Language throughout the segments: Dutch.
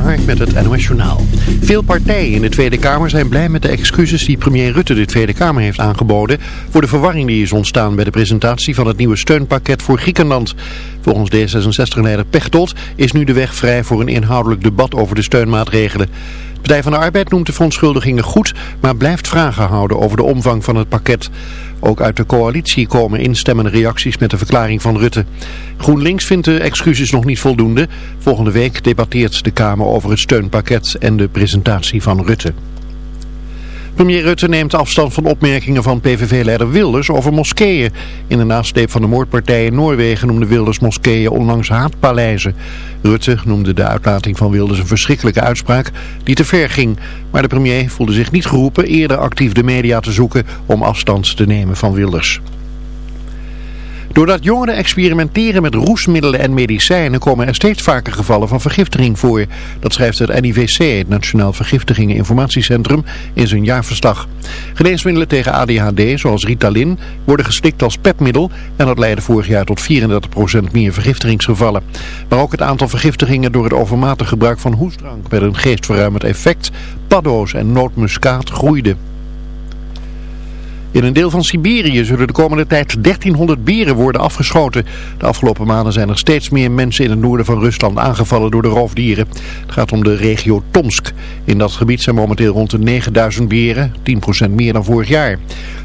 Met het NOS Journaal. Veel partijen in de Tweede Kamer zijn blij met de excuses die premier Rutte de Tweede Kamer heeft aangeboden voor de verwarring die is ontstaan bij de presentatie van het nieuwe steunpakket voor Griekenland. Volgens D66-leider Pechtold is nu de weg vrij voor een inhoudelijk debat over de steunmaatregelen. De Partij van de Arbeid noemt de verontschuldigingen goed, maar blijft vragen houden over de omvang van het pakket. Ook uit de coalitie komen instemmende reacties met de verklaring van Rutte. GroenLinks vindt de excuses nog niet voldoende. Volgende week debatteert de Kamer over het steunpakket en de presentatie van Rutte. Premier Rutte neemt afstand van opmerkingen van PVV-leider Wilders over moskeeën. In de nasleep van de moordpartij in Noorwegen noemde Wilders moskeeën onlangs haatpaleizen. Rutte noemde de uitlating van Wilders een verschrikkelijke uitspraak die te ver ging. Maar de premier voelde zich niet geroepen eerder actief de media te zoeken om afstand te nemen van Wilders. Doordat jongeren experimenteren met roesmiddelen en medicijnen komen er steeds vaker gevallen van vergiftiging voor. Dat schrijft het NIVC, het Nationaal Vergiftigingen Informatiecentrum, in zijn jaarverslag. Geneesmiddelen tegen ADHD, zoals Ritalin, worden gestikt als pepmiddel en dat leidde vorig jaar tot 34% meer vergiftigingsgevallen. Maar ook het aantal vergiftigingen door het overmatig gebruik van hoestdrank met een geestverruimend effect, paddo's en nootmuskaat groeide. In een deel van Siberië zullen de komende tijd 1300 beren worden afgeschoten. De afgelopen maanden zijn er steeds meer mensen in het noorden van Rusland aangevallen door de roofdieren. Het gaat om de regio Tomsk. In dat gebied zijn momenteel rond de 9000 beren, 10% meer dan vorig jaar.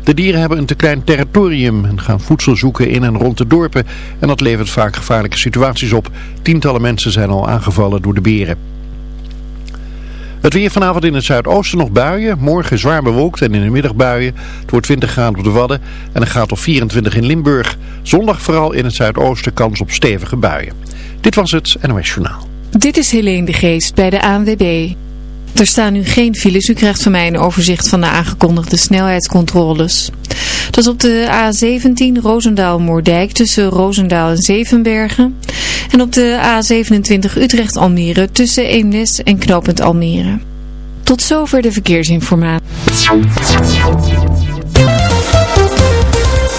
De dieren hebben een te klein territorium en gaan voedsel zoeken in en rond de dorpen. En dat levert vaak gevaarlijke situaties op. Tientallen mensen zijn al aangevallen door de beren. Het weer vanavond in het zuidoosten nog buien. Morgen zwaar bewolkt en in de middag buien. Het wordt 20 graden op de Wadden en een graad of 24 in Limburg. Zondag vooral in het zuidoosten kans op stevige buien. Dit was het NOS Journaal. Dit is Helene de Geest bij de ANWB. Er staan nu geen files. U krijgt van mij een overzicht van de aangekondigde snelheidscontroles. Dat is op de A17 Roosendaal-Moordijk tussen Roosendaal en Zevenbergen. En op de A27 Utrecht-Almere tussen Eemnes en Knopend Almere. Tot zover de verkeersinformatie.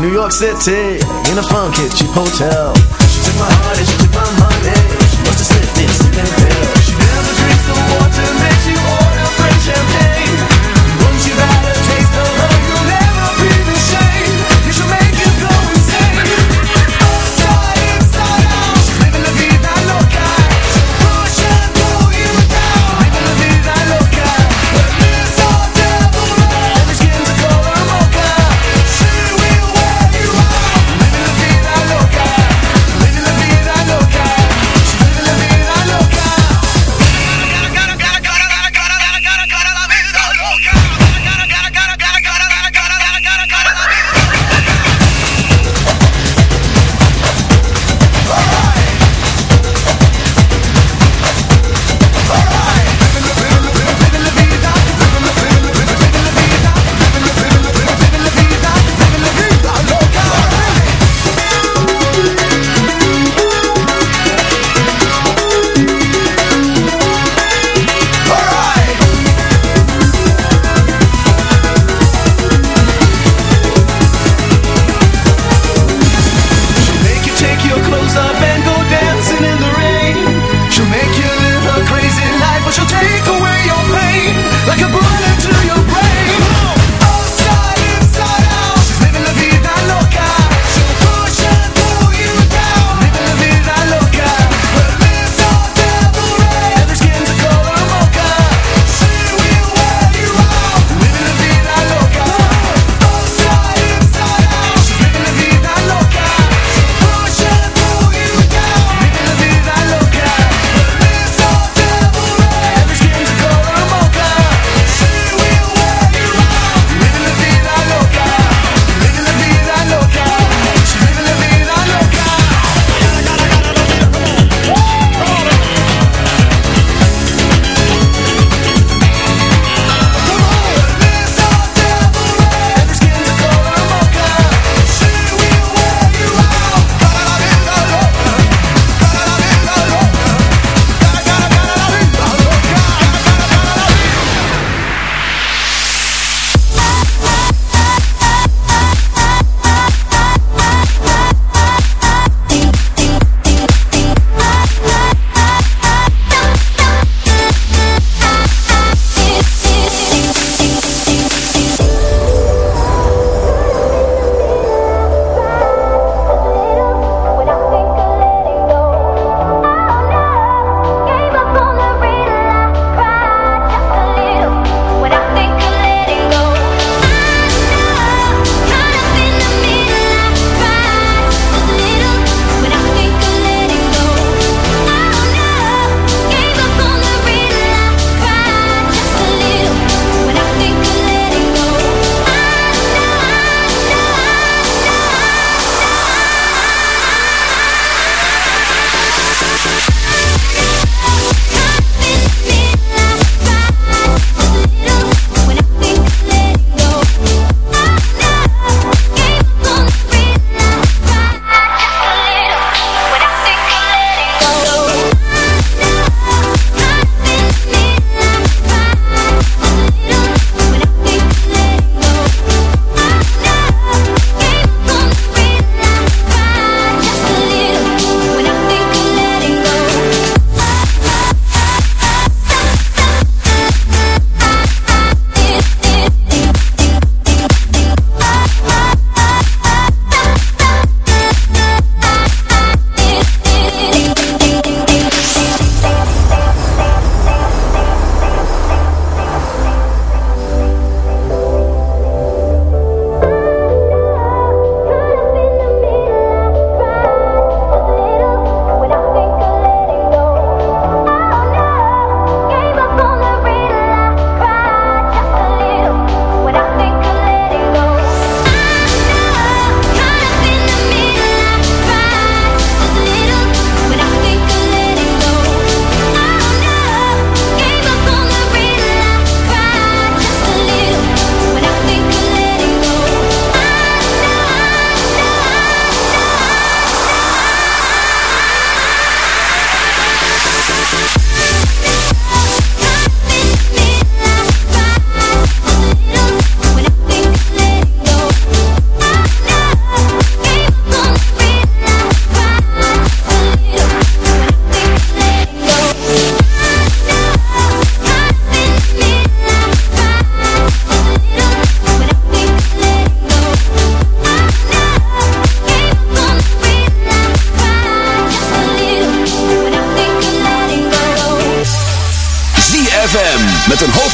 New York City, in a fun kitchen hotel. She took my heart and she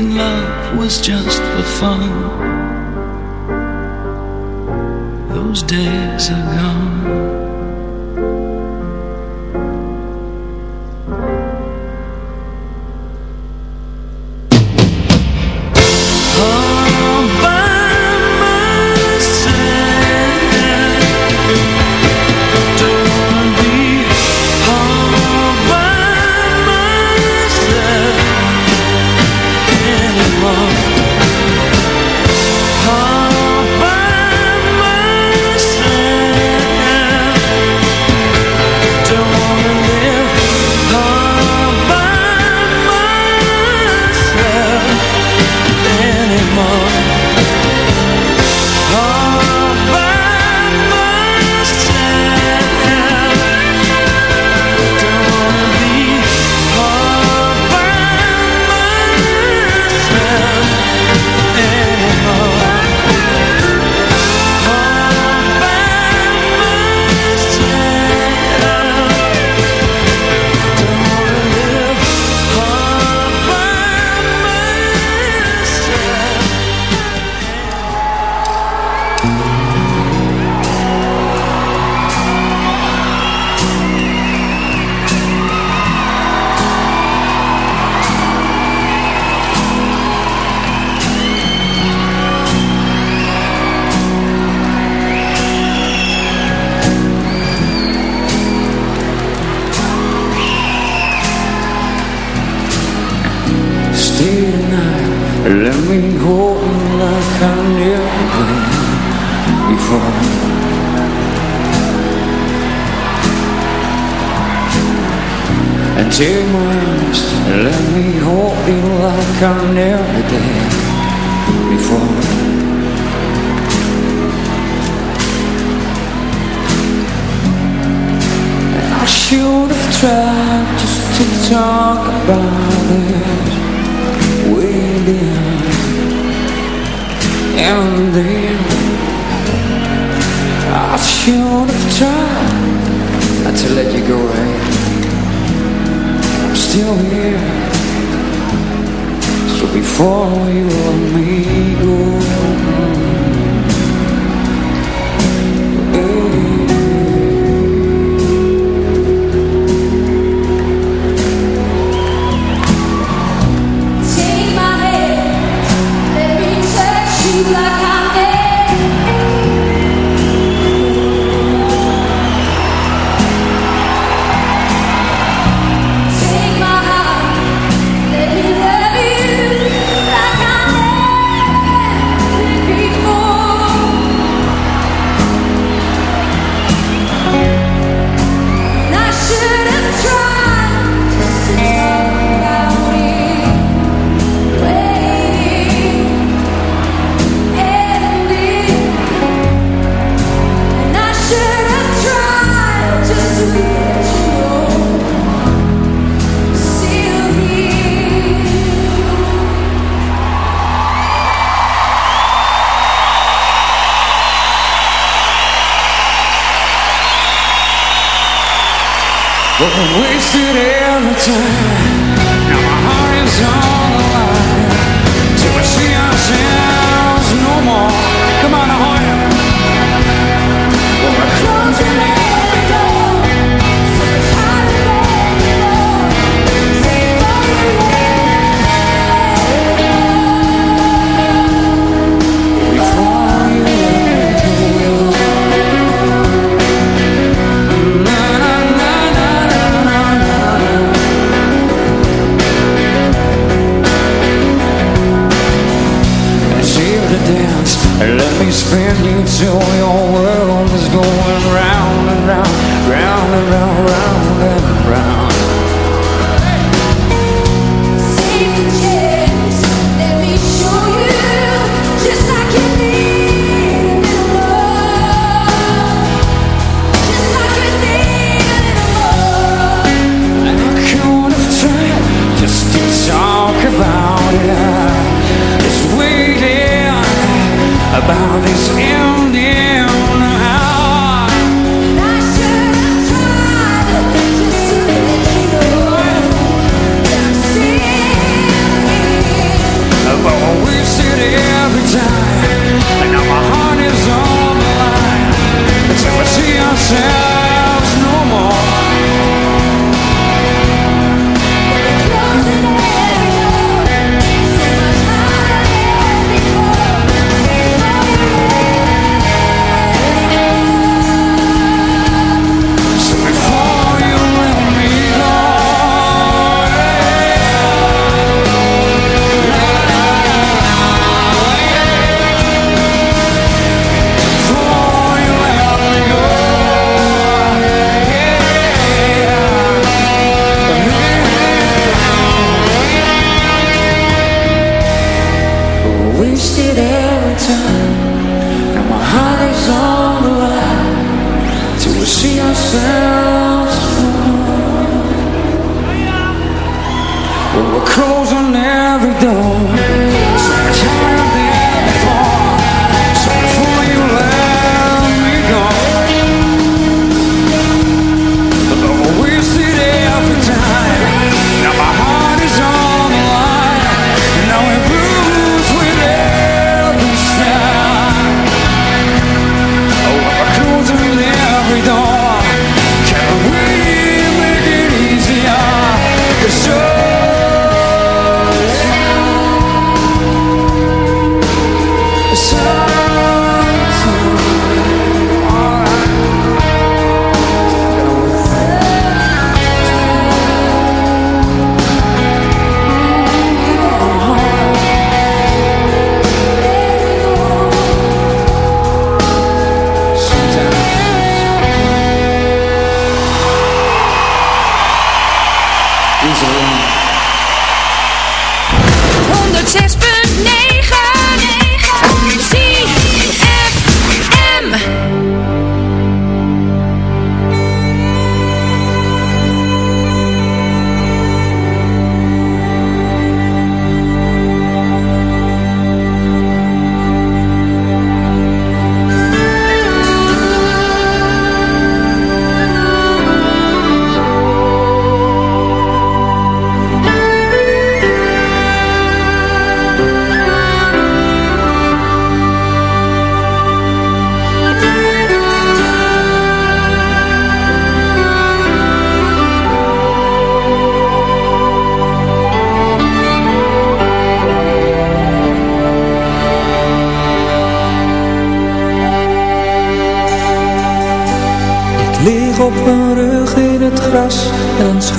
in love was just for fun. Those days are gone. Take my arms and let me hold you like I never did before. And I should have tried just to talk about it with you, And then I should have tried not to let you go still here. So before you let me go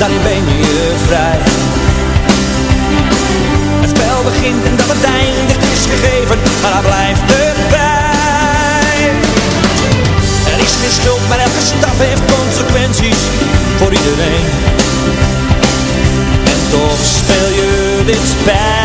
Daarin ben je vrij. Het spel begint en dat het eindigt is gegeven, maar daar blijft erbij. Er is geen schuld, maar elke stap heeft consequenties voor iedereen. En toch speel je dit spel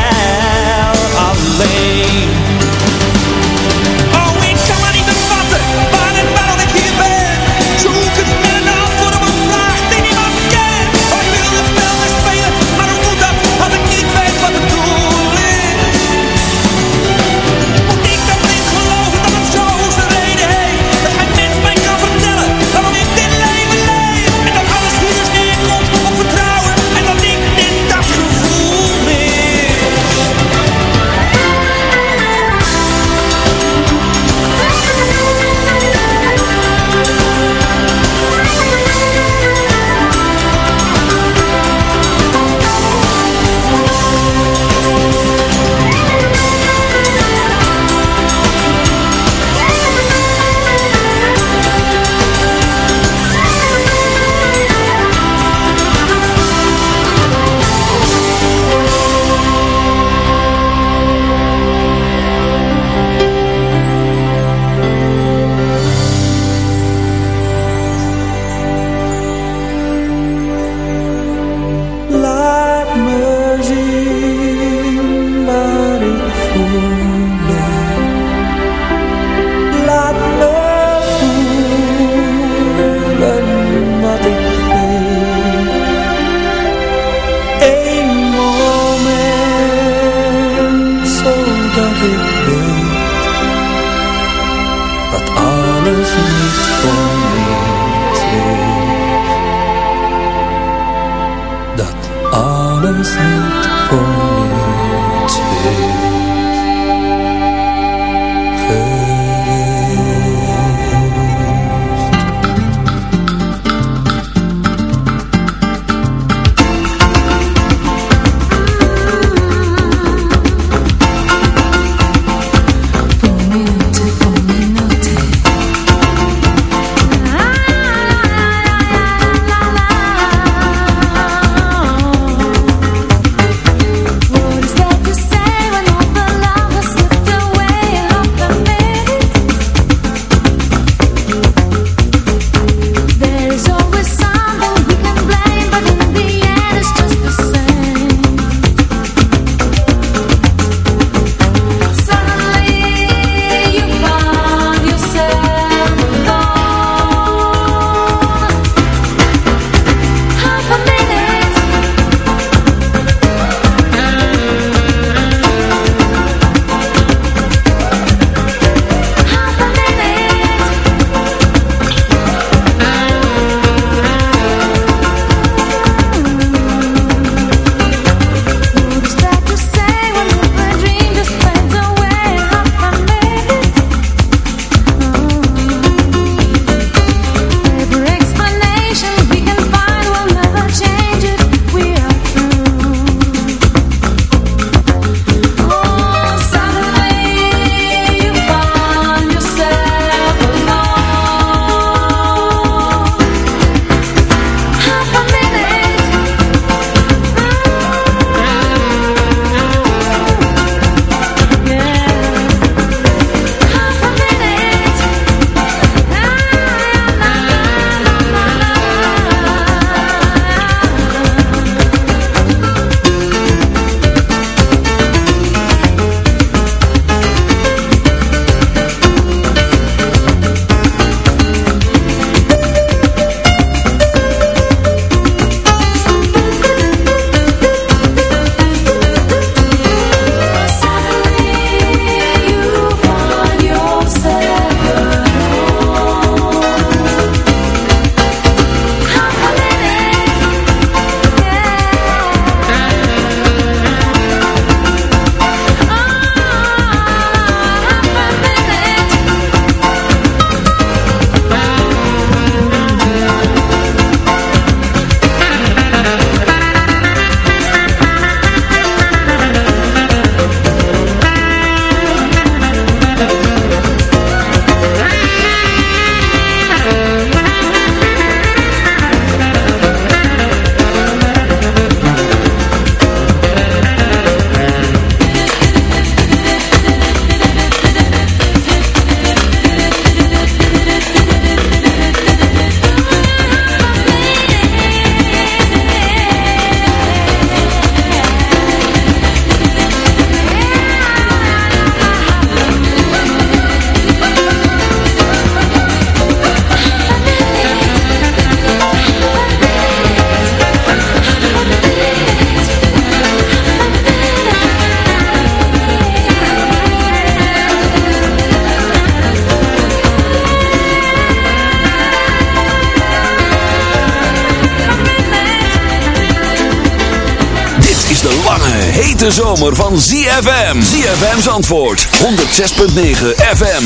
Antwoord 106.9 FM.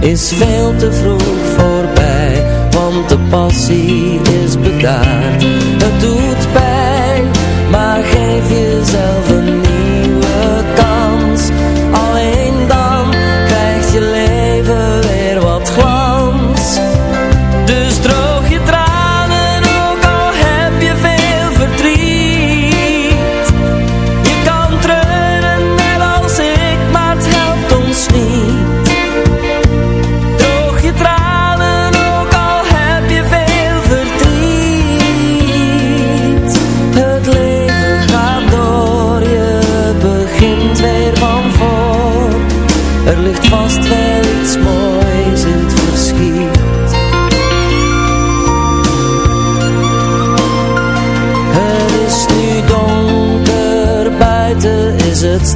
is veel te vroeg voorbij, want de passie is bedaard. Het doet